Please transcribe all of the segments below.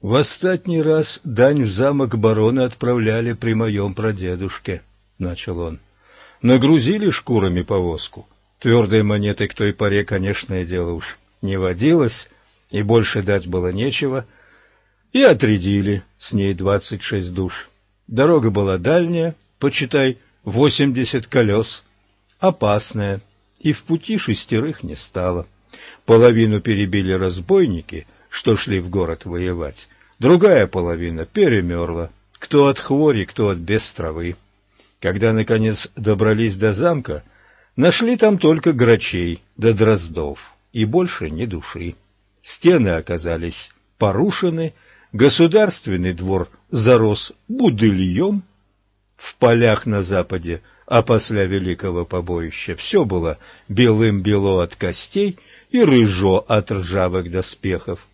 В остатний раз дань в замок барона отправляли при моем прадедушке, — начал он. Нагрузили шкурами повозку. Твердой монетой к той поре, конечное дело, уж не водилось, и больше дать было нечего, и отрядили с ней двадцать шесть душ. Дорога была дальняя, почитай, восемьдесят колес, опасная, и в пути шестерых не стало. Половину перебили разбойники — что шли в город воевать. Другая половина перемерла, кто от хвори, кто от бестровы. Когда, наконец, добрались до замка, нашли там только грачей да дроздов, и больше ни души. Стены оказались порушены, государственный двор зарос будыльем. В полях на западе, а после великого побоища, все было белым-бело от костей и рыжо от ржавых доспехов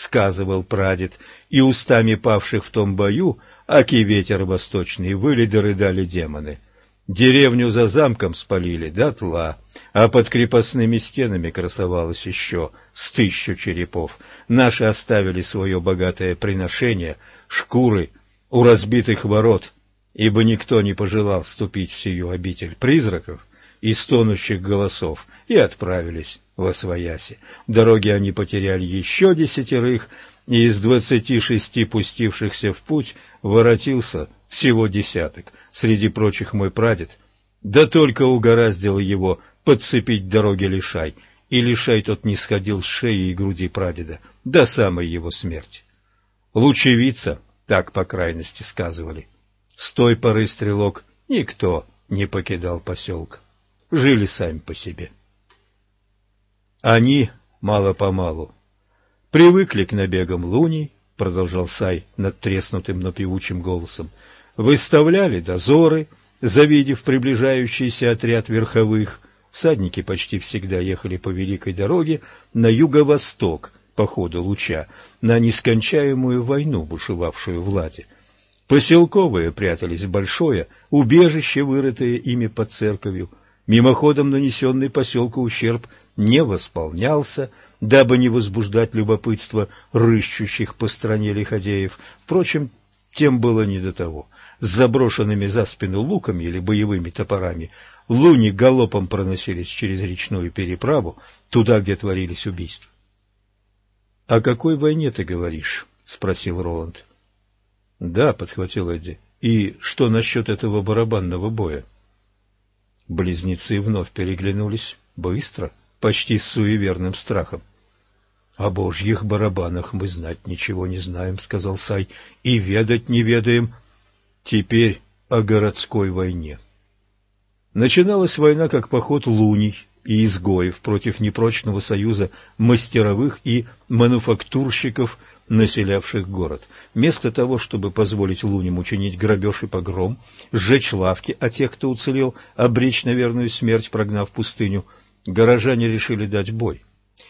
сказывал прадед, и устами павших в том бою, аки ветер восточный, выли да рыдали демоны. Деревню за замком спалили дотла, а под крепостными стенами красовалось еще с тысячу черепов. Наши оставили свое богатое приношение, шкуры у разбитых ворот, ибо никто не пожелал ступить в сию обитель призраков и стонущих голосов, и отправились во свояси. В дороге они потеряли еще десятерых, и из двадцати шести пустившихся в путь воротился всего десяток. Среди прочих мой прадед, да только угораздило его подцепить дороги лишай, и лишай тот не сходил с шеи и груди прадеда до самой его смерти. Лучевица, так по крайности сказывали. С той поры стрелок никто не покидал поселка. Жили сами по себе. Они мало-помалу привыкли к набегам луней, продолжал Сай над треснутым, но певучим голосом, выставляли дозоры, завидев приближающийся отряд верховых. Всадники почти всегда ехали по великой дороге на юго-восток по ходу луча, на нескончаемую войну, бушевавшую в Ладе. Поселковые прятались в большое убежище, вырытое ими под церковью. Мимоходом нанесенный поселку ущерб не восполнялся, дабы не возбуждать любопытство рыщущих по стране лиходеев. Впрочем, тем было не до того. С заброшенными за спину луками или боевыми топорами луни галопом проносились через речную переправу, туда, где творились убийства. — О какой войне ты говоришь? — спросил Роланд. — Да, — подхватил Эдди. — И что насчет этого барабанного боя? Близнецы вновь переглянулись. Быстро. — почти с суеверным страхом. — О божьих барабанах мы знать ничего не знаем, — сказал Сай, — и ведать не ведаем. Теперь о городской войне. Начиналась война как поход луний и изгоев против непрочного союза мастеровых и мануфактурщиков, населявших город. Вместо того, чтобы позволить луням учинить грабеж и погром, сжечь лавки, а тех, кто уцелел, обречь на верную смерть, прогнав пустыню – горожане решили дать бой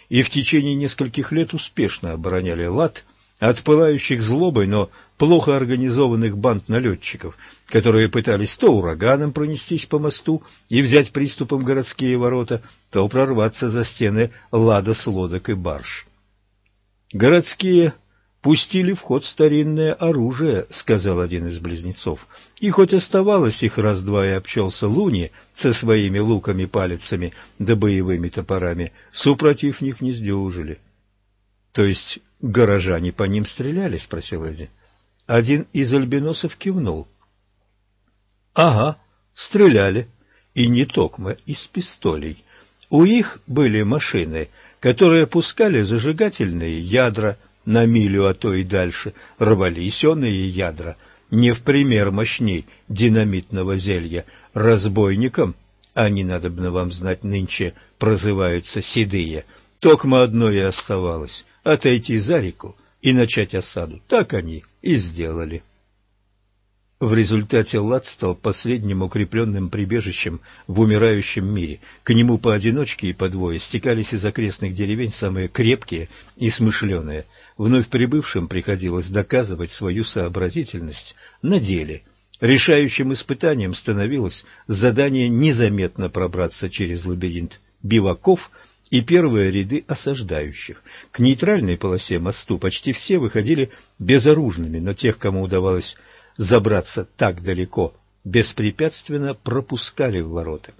и в течение нескольких лет успешно обороняли лад от пылающих злобой, но плохо организованных банд налетчиков, которые пытались то ураганом пронестись по мосту и взять приступом городские ворота, то прорваться за стены лада с лодок и барж. Городские пустили в ход старинное оружие, — сказал один из близнецов. И хоть оставалось их раз-два и обчелся Луни со своими луками-палицами да боевыми топорами, супротив них не сдюжили. — То есть горожане по ним стреляли? — спросил Эдди. Один из альбиносов кивнул. — Ага, стреляли. И не токмо из пистолей. У их были машины, которые пускали зажигательные ядра — на милю, а то и дальше, рвались оные ядра, не в пример мощней динамитного зелья. Разбойникам, они, надобно вам знать, нынче прозываются седые, токмо одно и оставалось — отойти за реку и начать осаду. Так они и сделали. В результате Лад стал последним укрепленным прибежищем в умирающем мире. К нему поодиночке и по двое стекались из окрестных деревень самые крепкие и смышленые. Вновь прибывшим приходилось доказывать свою сообразительность на деле. Решающим испытанием становилось задание незаметно пробраться через лабиринт биваков и первые ряды осаждающих. К нейтральной полосе мосту почти все выходили безоружными, но тех, кому удавалось забраться так далеко, беспрепятственно пропускали в ворота.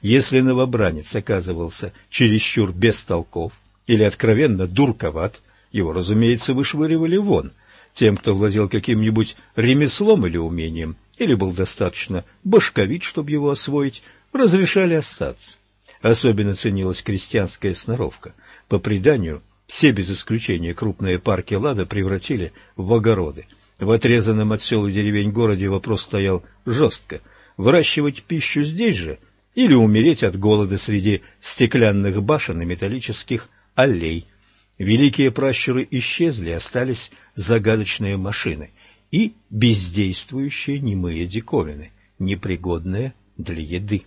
Если новобранец оказывался чересчур бестолков или откровенно дурковат, его, разумеется, вышвыривали вон. Тем, кто владел каким-нибудь ремеслом или умением, или был достаточно башковит, чтобы его освоить, разрешали остаться. Особенно ценилась крестьянская сноровка. По преданию, все без исключения крупные парки Лада превратили в огороды. В отрезанном от сел и деревень городе вопрос стоял жестко. Выращивать пищу здесь же или умереть от голода среди стеклянных башен и металлических аллей. Великие пращуры исчезли, остались загадочные машины и бездействующие немые диковины, непригодные для еды.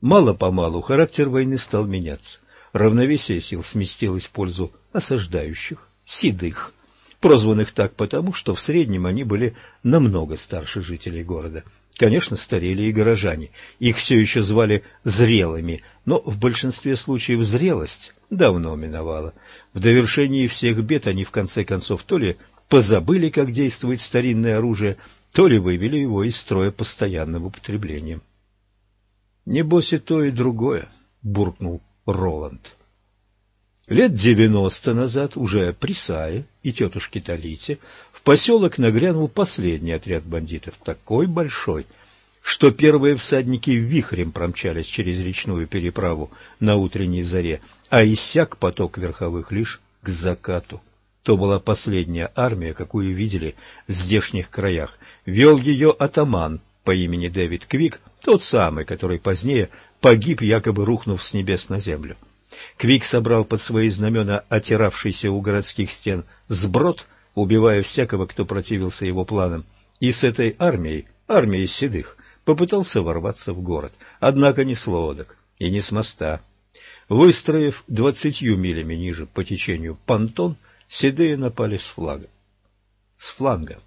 Мало-помалу характер войны стал меняться. Равновесие сил сместилось в пользу осаждающих, седых, прозванных так потому, что в среднем они были намного старше жителей города. Конечно, старели и горожане. Их все еще звали зрелыми, но в большинстве случаев зрелость давно миновала. В довершении всех бед они в конце концов то ли позабыли, как действует старинное оружие, то ли вывели его из строя постоянным употреблением. «Небось и то, и другое», — буркнул Роланд. Лет девяносто назад, уже при Сае и тетушке Талите, в поселок нагрянул последний отряд бандитов, такой большой, что первые всадники вихрем промчались через речную переправу на утренней заре, а иссяк поток верховых лишь к закату. То была последняя армия, какую видели в здешних краях. Вел ее атаман по имени Дэвид Квик, тот самый, который позднее погиб, якобы рухнув с небес на землю. Квик собрал под свои знамена отиравшийся у городских стен сброд, убивая всякого, кто противился его планам, и с этой армией, армией седых, попытался ворваться в город, однако не с лодок и не с моста. Выстроив двадцатью милями ниже по течению понтон, седые напали с флага. С фланга.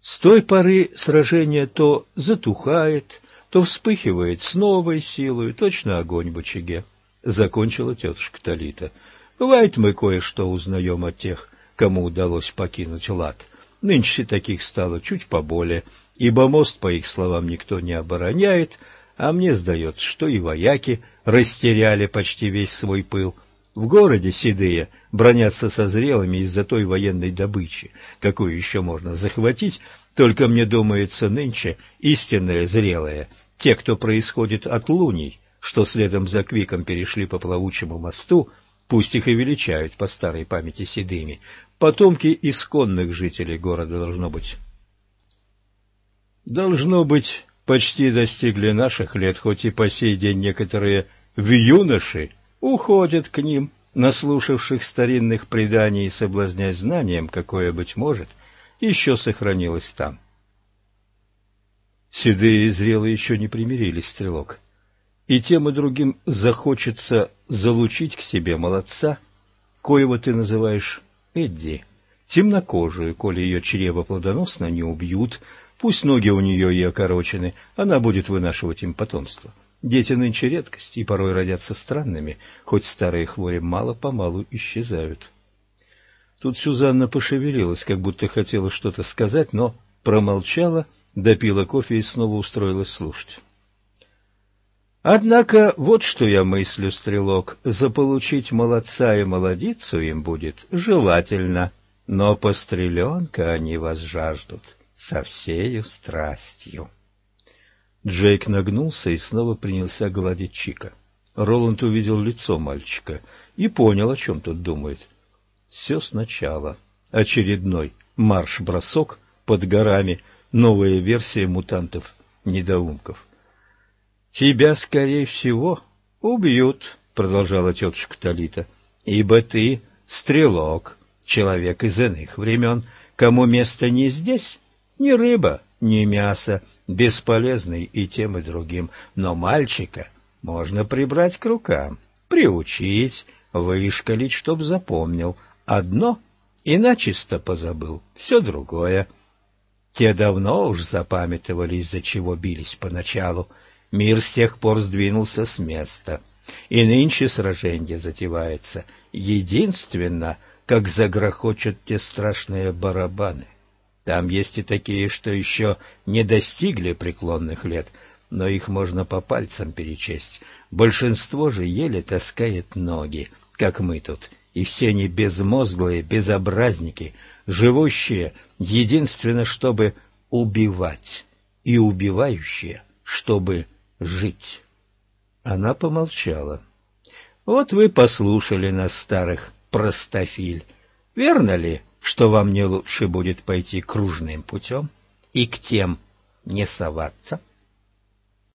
С той поры сражение то затухает, то вспыхивает с новой силой, точно огонь в очаге. Закончила тетушка Талита. Бывает, мы кое-что узнаем от тех, кому удалось покинуть лад. Нынче таких стало чуть поболее, ибо мост, по их словам, никто не обороняет, а мне сдается, что и вояки растеряли почти весь свой пыл. В городе седые бронятся со зрелыми из-за той военной добычи, какую еще можно захватить, только мне думается нынче истинное зрелое, те, кто происходит от луний, что следом за Квиком перешли по плавучему мосту, пусть их и величают по старой памяти седыми, потомки исконных жителей города должно быть. Должно быть, почти достигли наших лет, хоть и по сей день некоторые в юноши уходят к ним, наслушавших старинных преданий и соблазняясь знанием, какое, быть может, еще сохранилось там. Седые и зрелые еще не примирились, стрелок. И тем и другим захочется залучить к себе молодца, коего ты называешь Эдди, темнокожую, коли ее чрево плодоносно не убьют, пусть ноги у нее и окорочены, она будет вынашивать им потомство. Дети нынче редкость и порой родятся странными, хоть старые хвори мало-помалу исчезают. Тут Сюзанна пошевелилась, как будто хотела что-то сказать, но промолчала, допила кофе и снова устроилась слушать. Однако вот что я мыслю, стрелок, заполучить молодца и молодицу им будет желательно, но постреленка они вас жаждут со всею страстью. Джейк нагнулся и снова принялся гладить Чика. Роланд увидел лицо мальчика и понял, о чем тот думает. Все сначала. Очередной марш-бросок под горами, новая версия мутантов-недоумков. «Тебя, скорее всего, убьют», — продолжала тетушка Талита, — «ибо ты стрелок, человек из иных времен, кому место не здесь, ни рыба, ни мясо, бесполезный и тем, и другим, но мальчика можно прибрать к рукам, приучить, вышкалить, чтоб запомнил. Одно и начисто позабыл, все другое. Те давно уж запамятовали, из-за чего бились поначалу. Мир с тех пор сдвинулся с места. И нынче сражение затевается единственно, как загрохочут те страшные барабаны. Там есть и такие, что еще не достигли преклонных лет, но их можно по пальцам перечесть. Большинство же еле таскает ноги, как мы тут, и все они безмозглые безобразники, живущие единственно, чтобы убивать, и убивающие, чтобы жить. Она помолчала. Вот вы послушали нас, старых простофиль. Верно ли, что вам не лучше будет пойти кружным путем и к тем не соваться? —